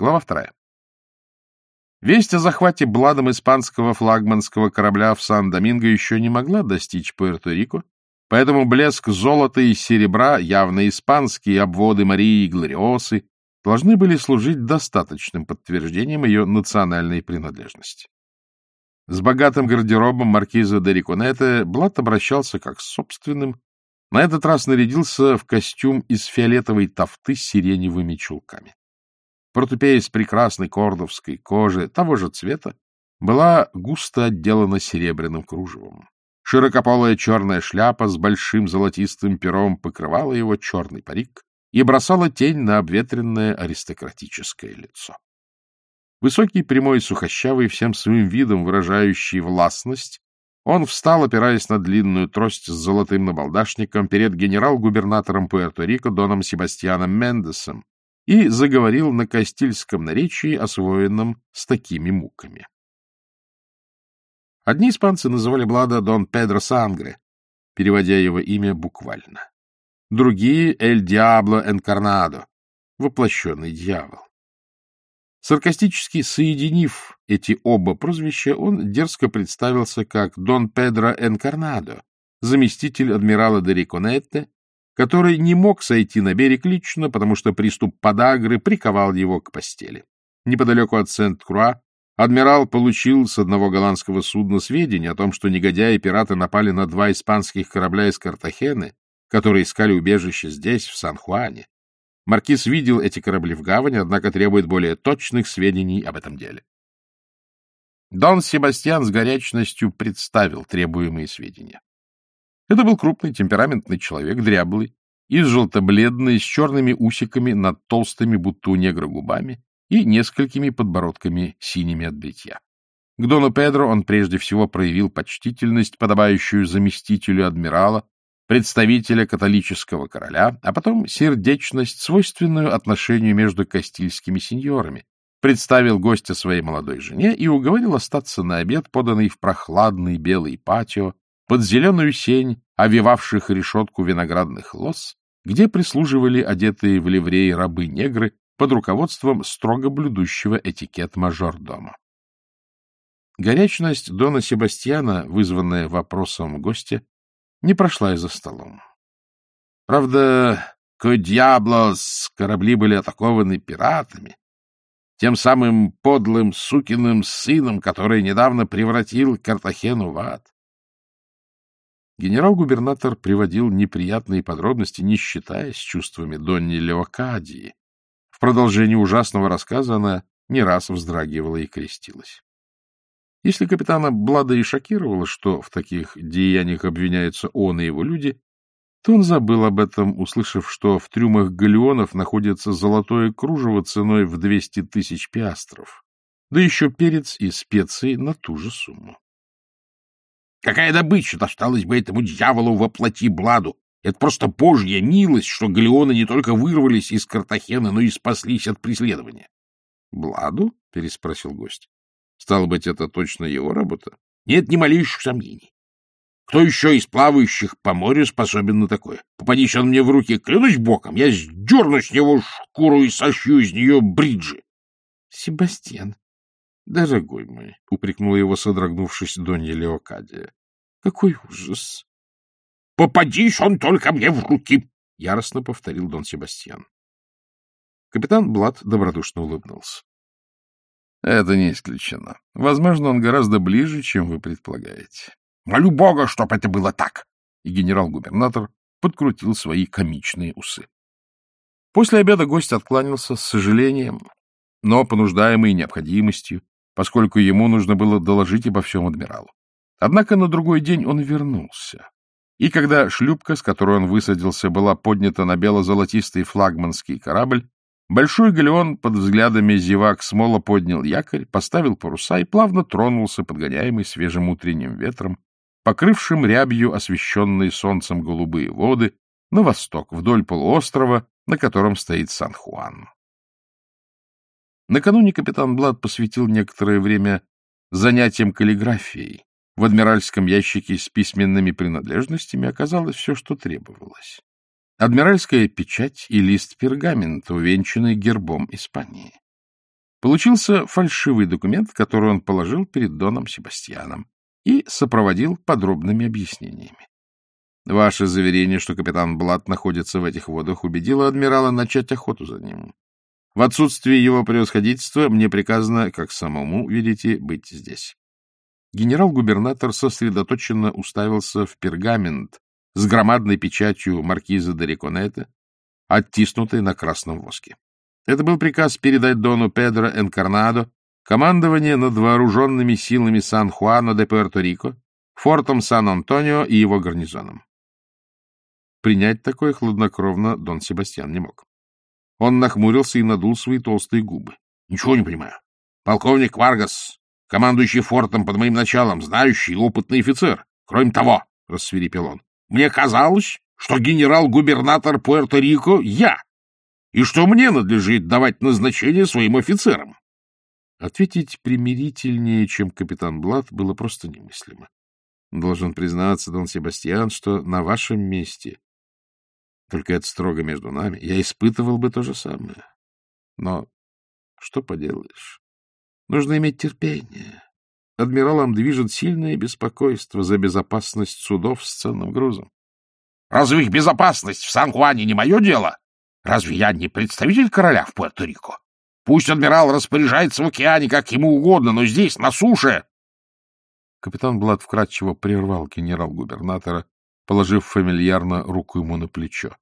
Глава вторая. Весть о захвате Бладом испанского флагманского корабля в Сан-Доминго еще не могла достичь Пуэрто-Рико, поэтому блеск золота и серебра, явно испанские обводы Марии и Глориосы, должны были служить достаточным подтверждением ее национальной принадлежности. С богатым гардеробом маркиза де Риконете Блад обращался как с собственным, на этот раз нарядился в костюм из фиолетовой тафты с сиреневыми чулками. Портупея из прекрасной кордовской кожи того же цвета была густо отделана серебряным кружевом. Широкополая черная шляпа с большим золотистым пером покрывала его черный парик и бросала тень на обветренное аристократическое лицо. Высокий, прямой, сухощавый, всем своим видом выражающий властность, он встал, опираясь на длинную трость с золотым набалдашником перед генерал-губернатором Пуэрто-Рико Доном Себастьяном Мендесом, и заговорил на кастильском наречии, освоенном с такими муками. Одни испанцы называли Блада Дон Педро Сангре, переводя его имя буквально. Другие — Эль Диабло Энкарнадо, воплощенный дьявол. Саркастически соединив эти оба прозвища, он дерзко представился как Дон Педро Энкарнадо, заместитель адмирала де Риконетте, который не мог сойти на берег лично, потому что приступ подагры приковал его к постели. Неподалеку от Сент-Круа адмирал получил с одного голландского судна сведения о том, что негодяи и пираты напали на два испанских корабля из Картахены, которые искали убежище здесь, в Сан-Хуане. Маркиз видел эти корабли в гавани, однако требует более точных сведений об этом деле. Дон Себастьян с горячностью представил требуемые сведения. Это был крупный, темпераментный человек, дряблый, и желто-бледный, с черными усиками над толстыми, будто у негра, губами и несколькими подбородками синими от бритья. К Дону Педро он прежде всего проявил почтительность, подобающую заместителю адмирала, представителя католического короля, а потом сердечность, свойственную отношению между кастильскими сеньорами, представил гостя своей молодой жене и уговорил остаться на обед, поданный в прохладный белый патио, под зеленую сень, овивавших решетку виноградных лоз, где прислуживали одетые в ливреи рабы-негры под руководством строго блюдущего этикет мажордома. Горячность Дона Себастьяна, вызванная вопросом гостя, не прошла и за столом. Правда, Кодьяблос корабли были атакованы пиратами, тем самым подлым сукиным сыном, который недавно превратил Картахену в ад. Генерал-губернатор приводил неприятные подробности, не считаясь чувствами Донни Леокадии. В продолжении ужасного рассказа она не раз вздрагивала и крестилась. Если капитана Блада и шокировало, что в таких деяниях обвиняются он и его люди, то он забыл об этом, услышав, что в трюмах галеонов находится золотое кружево ценой в 200 тысяч пиастров, да еще перец и специи на ту же сумму. Какая добыча досталась бы этому дьяволу во плоти Бладу? Это просто божья милость, что галеоны не только вырвались из Картахена, но и спаслись от преследования. — Бладу? — переспросил гость. — Стало быть, это точно его работа? — Нет ни малейших сомнений. Кто еще из плавающих по морю способен на такое? Попадись он мне в руки, клянусь боком, я сдерну с него шкуру и сошью из нее бриджи. — Себастьян, Дорогой мой, — упрекнула его, содрогнувшись Донья Леокадия, — какой ужас! — Попадись он только мне в руки! — яростно повторил Дон Себастьян. Капитан Блад добродушно улыбнулся. — Это не исключено. Возможно, он гораздо ближе, чем вы предполагаете. — Молю Бога, чтоб это было так! И генерал-губернатор подкрутил свои комичные усы. После обеда гость откланялся с сожалением, но понуждаемый необходимостью, поскольку ему нужно было доложить обо всем адмиралу. Однако на другой день он вернулся. И когда шлюпка, с которой он высадился, была поднята на бело-золотистый флагманский корабль, большой галеон под взглядами зевак смоло поднял якорь, поставил паруса и плавно тронулся, подгоняемый свежим утренним ветром, покрывшим рябью освещенные солнцем голубые воды, на восток, вдоль полуострова, на котором стоит Сан-Хуан. Накануне капитан Блад посвятил некоторое время занятиям каллиграфией. В адмиральском ящике с письменными принадлежностями оказалось все, что требовалось. Адмиральская печать и лист пергамента, увенчанный гербом Испании. Получился фальшивый документ, который он положил перед Доном Себастьяном и сопроводил подробными объяснениями. Ваше заверение, что капитан Блат находится в этих водах, убедило адмирала начать охоту за ним. В отсутствие его превосходительства мне приказано, как самому, видите, быть здесь. Генерал-губернатор сосредоточенно уставился в пергамент с громадной печатью маркиза де Реконета, оттиснутой на красном воске. Это был приказ передать Дону Педро Энкарнадо командование над вооруженными силами Сан-Хуано де Пуэрто-Рико, фортом Сан-Антонио и его гарнизоном. Принять такое хладнокровно Дон Себастьян не мог. Он нахмурился и надул свои толстые губы. — Ничего не понимаю. Полковник Варгас, командующий фортом под моим началом, знающий и опытный офицер. Кроме того, — рассверепел он, — мне казалось, что генерал-губернатор Пуэрто-Рико — я, и что мне надлежит давать назначение своим офицерам. Ответить примирительнее, чем капитан Блад, было просто немыслимо. Должен признаться, Дон Себастьян, что на вашем месте только это строго между нами. Я испытывал бы то же самое. Но что поделаешь? Нужно иметь терпение. Адмиралом движет сильное беспокойство за безопасность судов с ценным грузом. Разве их безопасность в Сан-Хуане не мое дело? Разве я не представитель короля в Пуэрто-Рико? Пусть адмирал распоряжается в океане как ему угодно, но здесь, на суше... Капитан Блад вкратчиво прервал генерал-губернатора, положив фамильярно руку ему на плечо.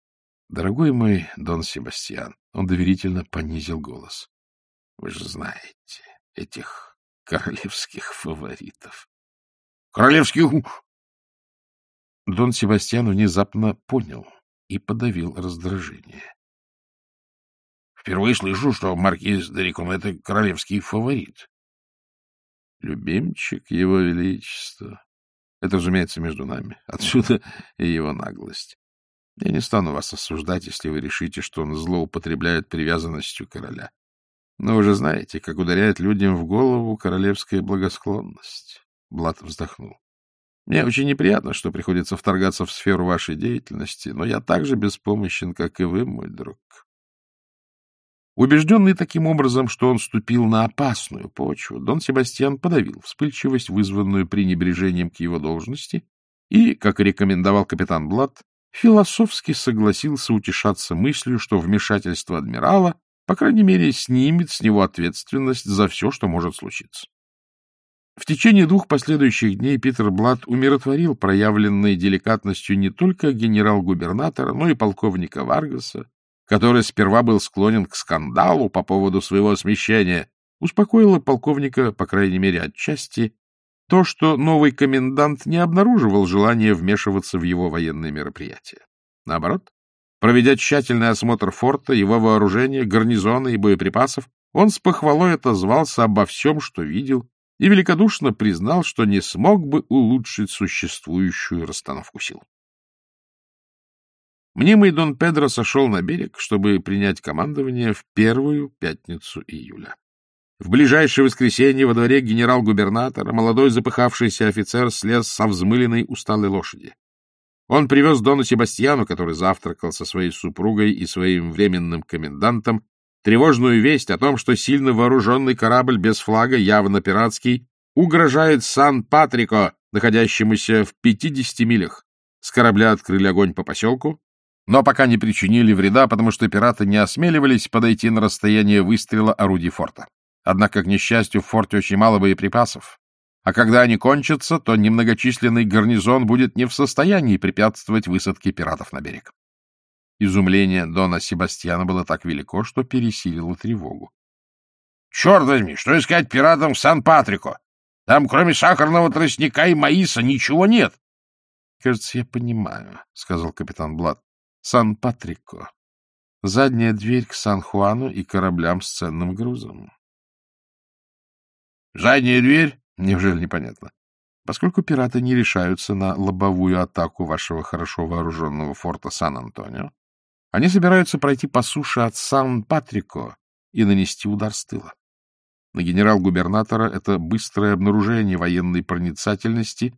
— Дорогой мой Дон Себастьян, он доверительно понизил голос. — Вы же знаете этих королевских фаворитов. — Королевских... Дон Себастьян внезапно понял и подавил раздражение. — Впервые слышу, что маркиз Дерикон — это королевский фаворит. — Любимчик его величества. Это, разумеется, между нами. Отсюда и его наглость. Я не стану вас осуждать, если вы решите, что он злоупотребляет привязанностью короля. Но вы же знаете, как ударяет людям в голову королевская благосклонность. Блад вздохнул. Мне очень неприятно, что приходится вторгаться в сферу вашей деятельности, но я так же беспомощен, как и вы, мой друг. Убежденный таким образом, что он ступил на опасную почву, Дон Себастьян подавил вспыльчивость, вызванную пренебрежением к его должности, и, как рекомендовал капитан Блад, философски согласился утешаться мыслью, что вмешательство адмирала, по крайней мере, снимет с него ответственность за все, что может случиться. В течение двух последующих дней Питер Блад умиротворил проявленной деликатностью не только генерал-губернатора, но и полковника Варгаса, который сперва был склонен к скандалу по поводу своего смещения, успокоила полковника, по крайней мере, отчасти, то, что новый комендант не обнаруживал желания вмешиваться в его военные мероприятия. Наоборот, проведя тщательный осмотр форта, его вооружения, гарнизона и боеприпасов, он с похвалой отозвался обо всем, что видел, и великодушно признал, что не смог бы улучшить существующую расстановку сил. Мнимый Дон Педро сошел на берег, чтобы принять командование в первую пятницу июля. В ближайшее воскресенье во дворе генерал-губернатора молодой запыхавшийся офицер слез со взмыленной усталой лошади. Он привез Дону Себастьяну, который завтракал со своей супругой и своим временным комендантом, тревожную весть о том, что сильно вооруженный корабль без флага, явно пиратский, угрожает Сан-Патрико, находящемуся в 50 милях. С корабля открыли огонь по поселку, но пока не причинили вреда, потому что пираты не осмеливались подойти на расстояние выстрела орудий форта. Однако, к несчастью, в форте очень мало боеприпасов, а когда они кончатся, то немногочисленный гарнизон будет не в состоянии препятствовать высадке пиратов на берег. Изумление Дона Себастьяна было так велико, что пересилило тревогу. — Черт возьми, что искать пиратам в Сан-Патрико? Там, кроме сахарного тростника и маиса, ничего нет. — Кажется, я понимаю, — сказал капитан Блад. — Сан-Патрико. Задняя дверь к Сан-Хуану и кораблям с ценным грузом. Задняя дверь? Неужели непонятно? Поскольку пираты не решаются на лобовую атаку вашего хорошо вооруженного форта Сан-Антонио, они собираются пройти по суше от Сан-Патрико и нанести удар с тыла. На генерал-губернатора это быстрое обнаружение военной проницательности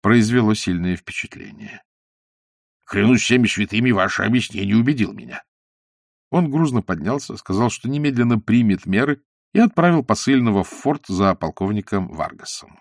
произвело сильное впечатление. — Клянусь всеми святыми, ваше объяснение убедил меня. Он грузно поднялся, сказал, что немедленно примет меры и отправил посыльного в форт за полковником Варгасом.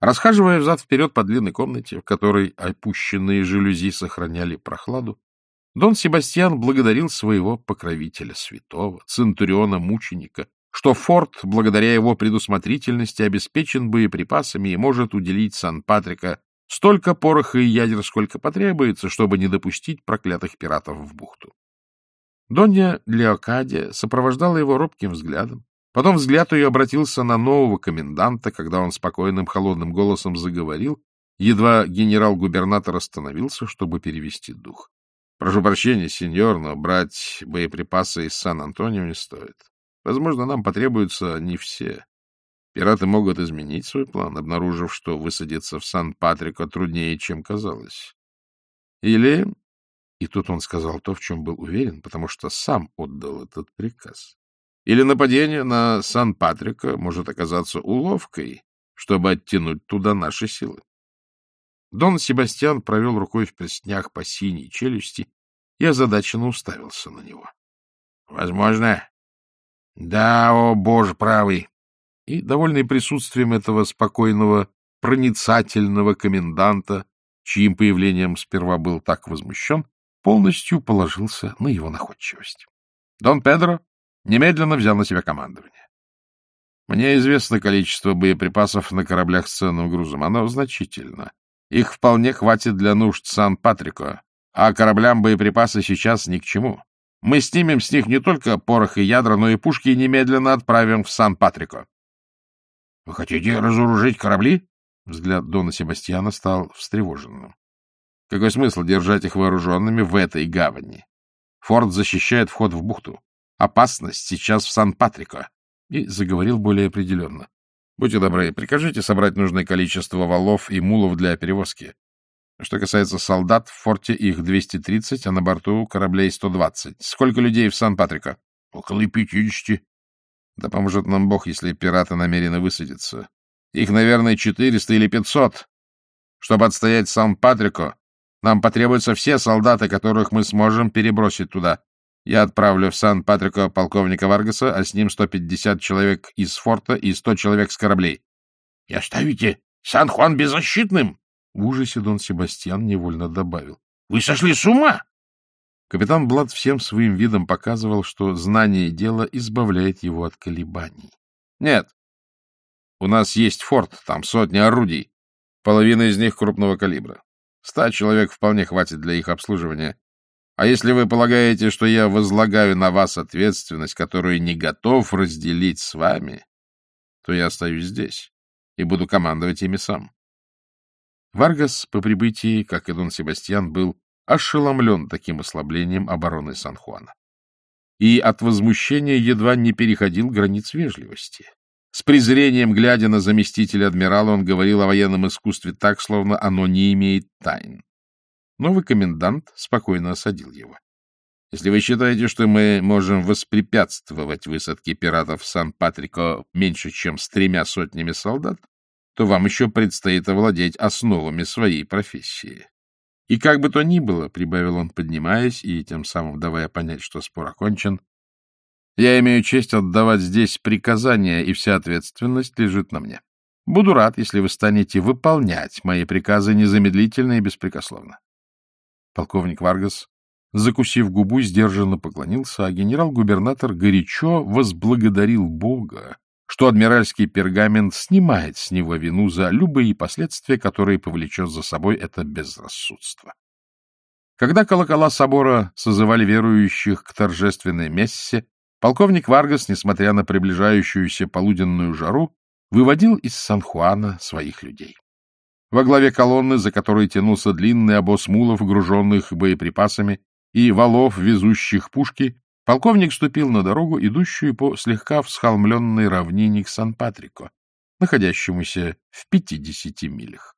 Расхаживая взад-вперед по длинной комнате, в которой опущенные жалюзи сохраняли прохладу, Дон Себастьян благодарил своего покровителя святого, центуриона-мученика, что форт, благодаря его предусмотрительности, обеспечен боеприпасами и может уделить Сан-Патрика столько пороха и ядер, сколько потребуется, чтобы не допустить проклятых пиратов в бухту. Донья Леокадия сопровождала его робким взглядом. Потом взгляд ее обратился на нового коменданта, когда он спокойным холодным голосом заговорил, едва генерал-губернатор остановился, чтобы перевести дух. — Прошу прощения, сеньор, но брать боеприпасы из Сан-Антонио не стоит. Возможно, нам потребуются не все. Пираты могут изменить свой план, обнаружив, что высадиться в Сан-Патрико труднее, чем казалось. Или... И тут он сказал то, в чем был уверен, потому что сам отдал этот приказ. Или нападение на Сан-Патрико может оказаться уловкой, чтобы оттянуть туда наши силы. Дон Себастьян провел рукой в перстнях по синей челюсти и озадаченно уставился на него. — Возможно, да, о, боже правый! И, довольный присутствием этого спокойного, проницательного коменданта, чьим появлением сперва был так возмущен, полностью положился на его находчивость. Дон Педро немедленно взял на себя командование. Мне известно количество боеприпасов на кораблях с ценным грузом. Оно значительно. Их вполне хватит для нужд Сан-Патрико, а кораблям боеприпасы сейчас ни к чему. Мы снимем с них не только порох и ядра, но и пушки и немедленно отправим в Сан-Патрико. — Вы хотите разоружить корабли? Взгляд Дона Себастьяна стал встревоженным. — Какой смысл держать их вооруженными в этой гавани? Форт защищает вход в бухту. Опасность сейчас в Сан-Патрико. И заговорил более определенно. — Будьте добры, прикажите собрать нужное количество валов и мулов для перевозки. Что касается солдат, в форте их 230, а на борту кораблей 120. Сколько людей в Сан-Патрико? Около 50. Да поможет нам Бог, если пираты намерены высадиться. Их, наверное, 400 или 500. Чтобы отстоять Сан-Патрико, нам потребуются все солдаты, которых мы сможем перебросить туда. Я отправлю в Сан-Патрико полковника Варгаса, а с ним 150 человек из форта и 100 человек с кораблей. — И оставите Сан-Хуан беззащитным? В ужасе Дон Себастьян невольно добавил. — Вы сошли с ума! Капитан Блад всем своим видом показывал, что знание дела избавляет его от колебаний. — Нет. У нас есть форт, там сотни орудий. Половина из них крупного калибра. Ста человек вполне хватит для их обслуживания. А если вы полагаете, что я возлагаю на вас ответственность, которую не готов разделить с вами, то я остаюсь здесь и буду командовать ими сам. Варгас по прибытии, как и Дон Себастьян, был ошеломлен таким ослаблением обороны Сан-Хуана. И от возмущения едва не переходил границ вежливости. С презрением, глядя на заместителя адмирала, он говорил о военном искусстве так, словно оно не имеет тайн. Новый комендант спокойно осадил его. Если вы считаете, что мы можем воспрепятствовать высадке пиратов в Сан-Патрико меньше, чем с тремя сотнями солдат, то вам еще предстоит овладеть основами своей профессии. И как бы то ни было, — прибавил он, поднимаясь и тем самым давая понять, что спор окончен, — я имею честь отдавать здесь приказания, и вся ответственность лежит на мне. Буду рад, если вы станете выполнять мои приказы незамедлительно и беспрекословно. Полковник Варгас, закусив губу, сдержанно поклонился, а генерал-губернатор горячо возблагодарил Бога что адмиральский пергамент снимает с него вину за любые последствия, которые повлечет за собой это безрассудство. Когда колокола собора созывали верующих к торжественной мессе, полковник Варгас, несмотря на приближающуюся полуденную жару, выводил из Сан-Хуана своих людей. Во главе колонны, за которой тянулся длинный обоз мулов, груженных боеприпасами, и валов, везущих пушки, Полковник ступил на дорогу, идущую по слегка всхолмленной равнине к Сан-Патрико, находящемуся в пятидесяти милях.